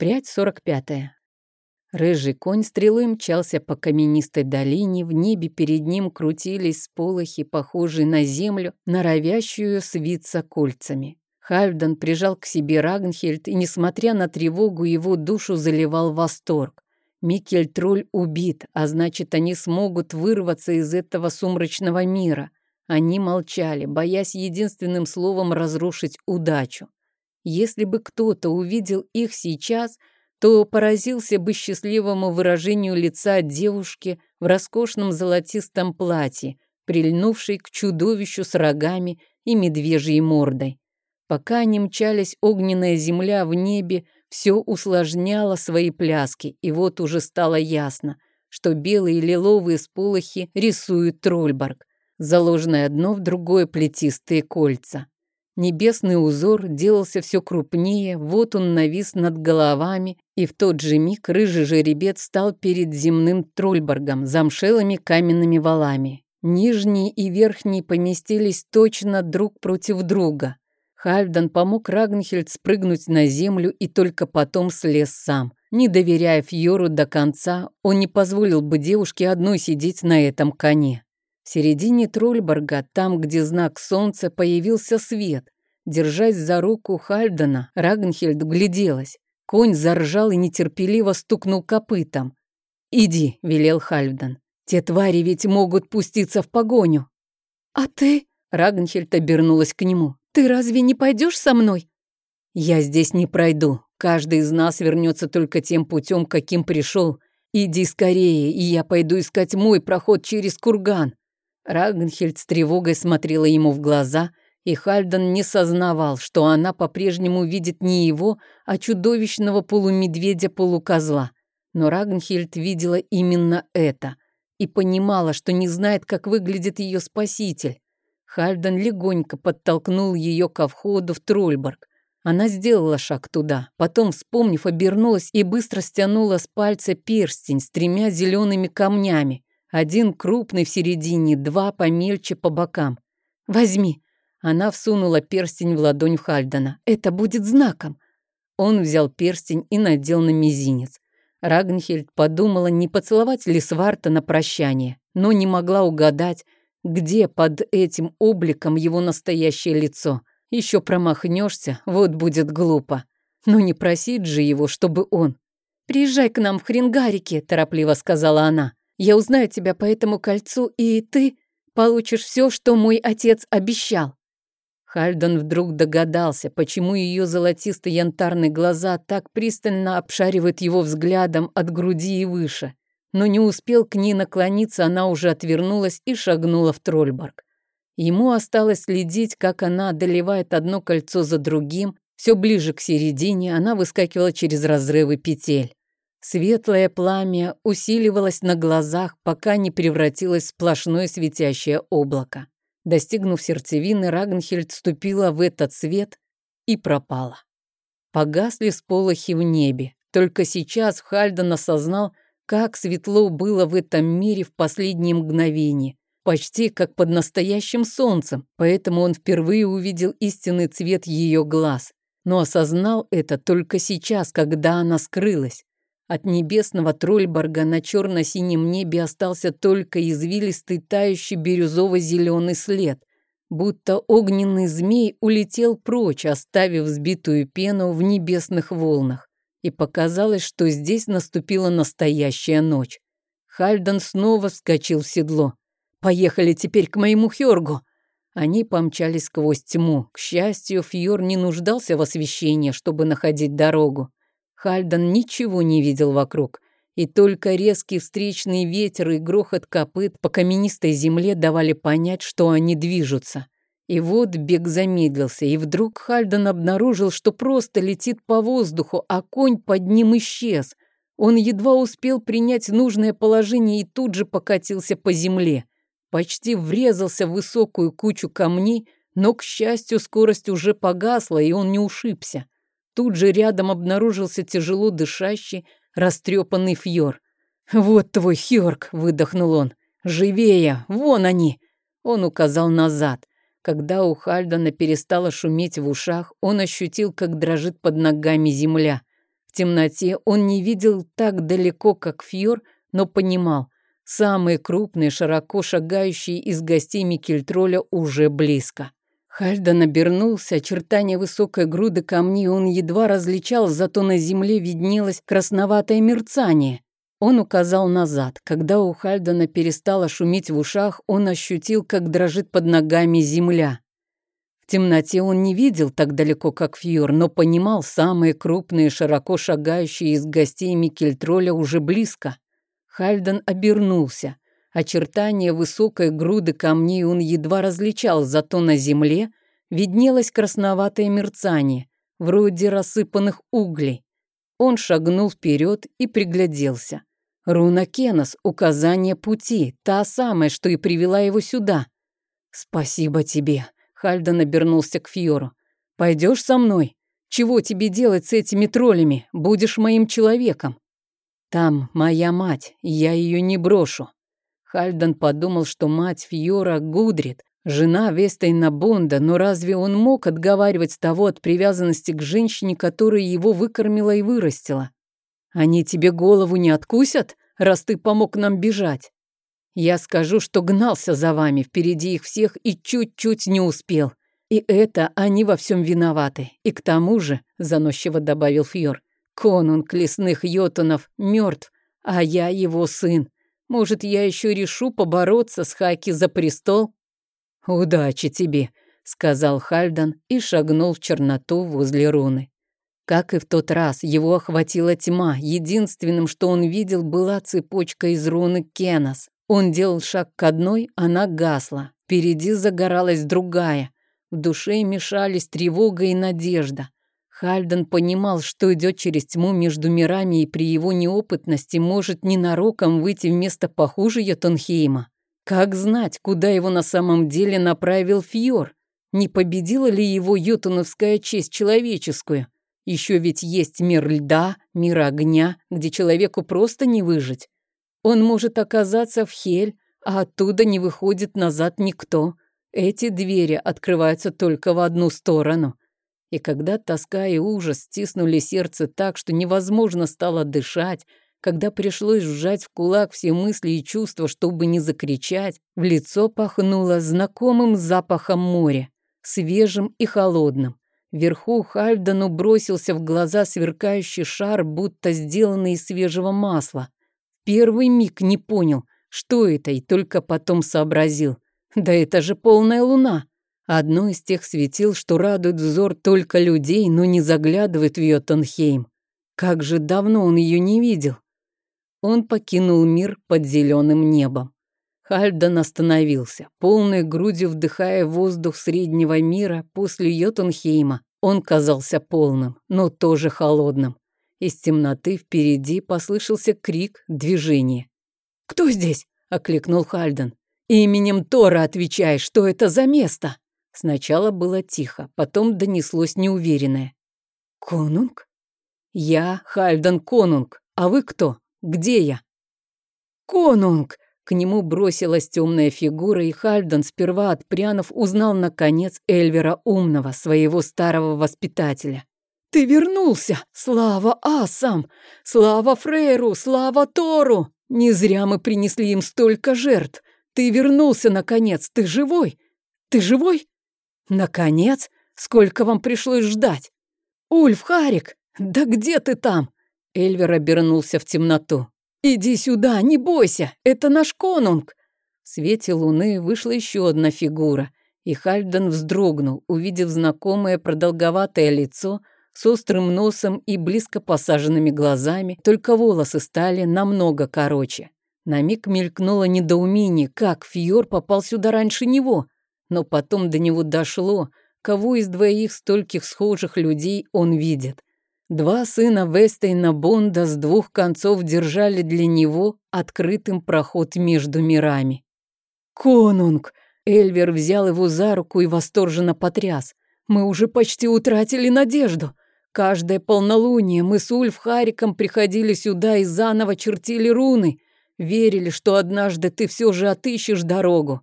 Прядь сорок пятая. Рыжий конь стрелой мчался по каменистой долине, в небе перед ним крутились сполохи, похожие на землю, норовящую свиться кольцами. Хальфдан прижал к себе Рагнхельд, и, несмотря на тревогу, его душу заливал восторг. Микель Тролль убит, а значит, они смогут вырваться из этого сумрачного мира. Они молчали, боясь единственным словом разрушить удачу. Если бы кто-то увидел их сейчас, то поразился бы счастливому выражению лица девушки в роскошном золотистом платье, прильнувшей к чудовищу с рогами и медвежьей мордой. Пока они мчались, огненная земля в небе все усложняла свои пляски, и вот уже стало ясно, что белые и лиловые сполохи рисуют Трольборг, заложенное одно в другое плетистые кольца. Небесный узор делался все крупнее, вот он навис над головами, и в тот же миг рыжий жеребец стал перед земным Трольборгом, замшелыми каменными валами. Нижние и верхние поместились точно друг против друга. Хальфдан помог Рагнхельд спрыгнуть на землю и только потом слез сам. Не доверяя Фьору до конца, он не позволил бы девушке одной сидеть на этом коне. В середине Трольборга, там, где знак солнца, появился свет. Держась за руку Хальдена, Рагнхельд гляделась. Конь заржал и нетерпеливо стукнул копытом. «Иди», — велел Хальфдан. «Те твари ведь могут пуститься в погоню». «А ты?» — Рагнхельд обернулась к нему. «Ты разве не пойдешь со мной?» «Я здесь не пройду. Каждый из нас вернется только тем путем, каким пришел. Иди скорее, и я пойду искать мой проход через курган». Рагнхельд с тревогой смотрела ему в глаза, и Хальден не сознавал, что она по-прежнему видит не его, а чудовищного полумедведя-полукозла. Но Рагнхельд видела именно это и понимала, что не знает, как выглядит ее спаситель. Хальден легонько подтолкнул ее ко входу в Трольборг. Она сделала шаг туда, потом, вспомнив, обернулась и быстро стянула с пальца перстень с тремя зелеными камнями. Один крупный в середине, два помельче по бокам. «Возьми!» Она всунула перстень в ладонь Хальдена. «Это будет знаком!» Он взял перстень и надел на мизинец. Рагнхельд подумала, не поцеловать ли Сварта на прощание, но не могла угадать, где под этим обликом его настоящее лицо. Еще промахнешься, вот будет глупо. Но не просить же его, чтобы он... «Приезжай к нам в Хрингарике», — торопливо сказала она. Я узнаю тебя по этому кольцу, и ты получишь все, что мой отец обещал». Хальден вдруг догадался, почему ее золотисто-янтарные глаза так пристально обшаривают его взглядом от груди и выше. Но не успел к ней наклониться, она уже отвернулась и шагнула в Трольборг. Ему осталось следить, как она одолевает одно кольцо за другим, все ближе к середине она выскакивала через разрывы петель. Светлое пламя усиливалось на глазах, пока не превратилось в сплошное светящее облако. Достигнув сердцевины, Рагнхельд вступила в этот свет и пропала. Погасли сполохи в небе. Только сейчас Хальден осознал, как светло было в этом мире в последние мгновения, почти как под настоящим солнцем, поэтому он впервые увидел истинный цвет ее глаз. Но осознал это только сейчас, когда она скрылась. От небесного Трольборга на черно-синем небе остался только извилистый тающий бирюзово-зеленый след, будто огненный змей улетел прочь, оставив сбитую пену в небесных волнах. И показалось, что здесь наступила настоящая ночь. Хальден снова вскочил в седло. «Поехали теперь к моему Хёргу!» Они помчались сквозь тьму. К счастью, Фьор не нуждался в освещении, чтобы находить дорогу. Хальдан ничего не видел вокруг, и только резкий встречный ветер и грохот копыт по каменистой земле давали понять, что они движутся. И вот бег замедлился, и вдруг Хальдан обнаружил, что просто летит по воздуху, а конь под ним исчез. Он едва успел принять нужное положение и тут же покатился по земле. Почти врезался в высокую кучу камней, но, к счастью, скорость уже погасла, и он не ушибся. Тут же рядом обнаружился тяжело дышащий, растрепанный фьор. «Вот твой Хёрк!» — выдохнул он. «Живее! Вон они!» Он указал назад. Когда у Хальдана перестало шуметь в ушах, он ощутил, как дрожит под ногами земля. В темноте он не видел так далеко, как Фьор, но понимал, самые крупные, широко шагающие из гостей Микельтроля уже близко. Хальдан обернулся, очертания высокой груды камней он едва различал, зато на земле виднелось красноватое мерцание. Он указал назад. Когда у Хальдана перестало шуметь в ушах, он ощутил, как дрожит под ногами земля. В темноте он не видел так далеко, как Фьор, но понимал, самые крупные, широко шагающие из гостей Микельтроля уже близко. Хальдан обернулся. Очертания высокой груды камней он едва различал, зато на земле виднелось красноватое мерцание, вроде рассыпанных углей. Он шагнул вперед и пригляделся. Руна Кенос, указание пути, та самая, что и привела его сюда. «Спасибо тебе», — Хальден обернулся к Фьору. «Пойдешь со мной? Чего тебе делать с этими троллями? Будешь моим человеком». «Там моя мать, я ее не брошу». Хальден подумал, что мать Фьора Гудрит, жена Вестейна Бонда, но разве он мог отговаривать того от привязанности к женщине, которая его выкормила и вырастила? Они тебе голову не откусят, раз ты помог нам бежать? Я скажу, что гнался за вами впереди их всех и чуть-чуть не успел. И это они во всем виноваты. И к тому же, заносчиво добавил Фьор, конунг лесных йотунов мертв, а я его сын. Может, я еще решу побороться с Хаки за престол? Удачи тебе, сказал Хальдан и шагнул в черноту возле руны. Как и в тот раз, его охватила тьма. Единственным, что он видел, была цепочка из руны Кенос. Он делал шаг к одной, она гасла. Впереди загоралась другая. В душе мешались тревога и надежда. Хальден понимал, что идет через тьму между мирами и при его неопытности может ненароком выйти вместо похуже Йотунхейма. Как знать, куда его на самом деле направил Фьор? Не победила ли его йотуновская честь человеческую? Еще ведь есть мир льда, мир огня, где человеку просто не выжить. Он может оказаться в Хель, а оттуда не выходит назад никто. Эти двери открываются только в одну сторону. И когда тоска и ужас стиснули сердце так, что невозможно стало дышать, когда пришлось сжать в кулак все мысли и чувства, чтобы не закричать, в лицо пахнуло знакомым запахом моря, свежим и холодным. Вверху Хальдану бросился в глаза сверкающий шар, будто сделанный из свежего масла. Первый миг не понял, что это, и только потом сообразил. Да это же полная луна. Одно из тех светил, что радует взор только людей, но не заглядывает в Йотунхейм. Как же давно он ее не видел. Он покинул мир под зеленым небом. Хальдан остановился, полной грудью вдыхая воздух среднего мира после Йотунхейма. Он казался полным, но тоже холодным. Из темноты впереди послышался крик, движение. «Кто здесь?» — окликнул Хальдан. «Именем Тора отвечай, что это за место?» Сначала было тихо, потом донеслось неуверенное. «Конунг? Я Хальдан Конунг. А вы кто? Где я?» «Конунг!» К нему бросилась темная фигура, и Хальдан, сперва отпрянув, узнал, наконец, Эльвера Умного, своего старого воспитателя. «Ты вернулся! Слава Асам! Слава Фрейру! Слава Тору! Не зря мы принесли им столько жертв! Ты вернулся, наконец! Ты живой? Ты живой?» «Наконец? Сколько вам пришлось ждать?» «Ульф, Харик, да где ты там?» Эльвер обернулся в темноту. «Иди сюда, не бойся, это наш конунг!» В свете луны вышла еще одна фигура, и Хальден вздрогнул, увидев знакомое продолговатое лицо с острым носом и близко посаженными глазами, только волосы стали намного короче. На миг мелькнуло недоумение, как Фьор попал сюда раньше него — но потом до него дошло, кого из двоих стольких схожих людей он видит. Два сына Вестейна Бонда с двух концов держали для него открытым проход между мирами. «Конунг!» Эльвер взял его за руку и восторженно потряс. «Мы уже почти утратили надежду. Каждое полнолуние мы с Ульф Хариком приходили сюда и заново чертили руны. Верили, что однажды ты все же отыщешь дорогу.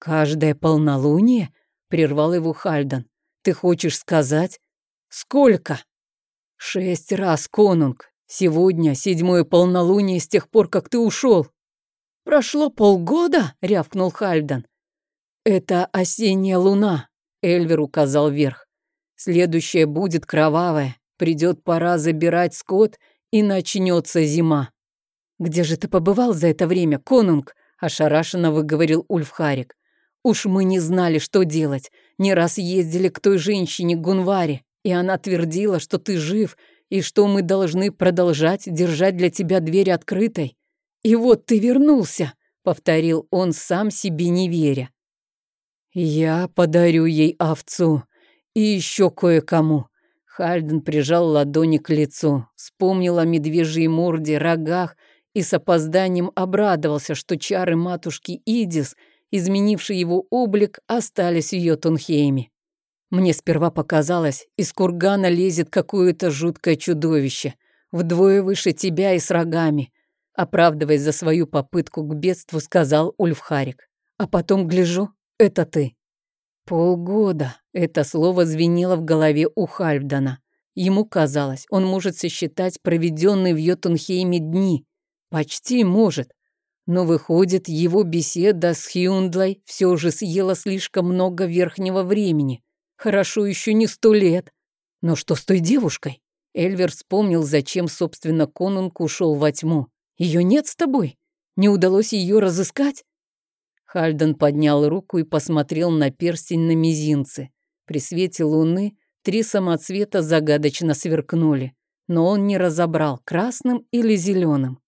«Каждое полнолуние?» — прервал его Хальдан. «Ты хочешь сказать? Сколько?» Шесть раз, конунг. Сегодня седьмое полнолуние с тех пор, как ты ушел. Прошло полгода, рявкнул Хальдан. Это осенняя луна, Эльвер указал вверх. Следующая будет кровавая. Придет пора забирать скот, и начнется зима. Где же ты побывал за это время, конунг? Ошарашенно выговорил Ульфхарик. Уж мы не знали, что делать. Не раз ездили к той женщине Гунваре, и она твердила, что ты жив, и что мы должны продолжать держать для тебя дверь открытой. И вот ты вернулся, повторил он сам себе не веря. Я подарю ей овцу и еще кое-кому. Хальден прижал ладони к лицу, вспомнил о медвежьей морде, рогах и с опозданием обрадовался, что чары матушки Идис, изменившие его облик, остались в Йотунхейме. Мне сперва показалось, из кургана лезет какое-то жуткое чудовище, вдвое выше тебя и с рогами. Оправдываясь за свою попытку к бедству, сказал Ульфхарик. А потом гляжу, это ты. Полгода. Это слово звенело в голове у Хальфдана. Ему казалось, он может сосчитать проведенные в Йотунхейме дни. Почти может. Но выходит, его беседа с Хюндлой все же съела слишком много верхнего времени. Хорошо еще не сто лет. Но что с той девушкой? Эльвер вспомнил, зачем, собственно, конунг ушел во тьму. Ее нет с тобой? Не удалось ее разыскать? Хальден поднял руку и посмотрел на перстень на мизинце. При свете луны три самоцвета загадочно сверкнули, но он не разобрал, красным или зеленым.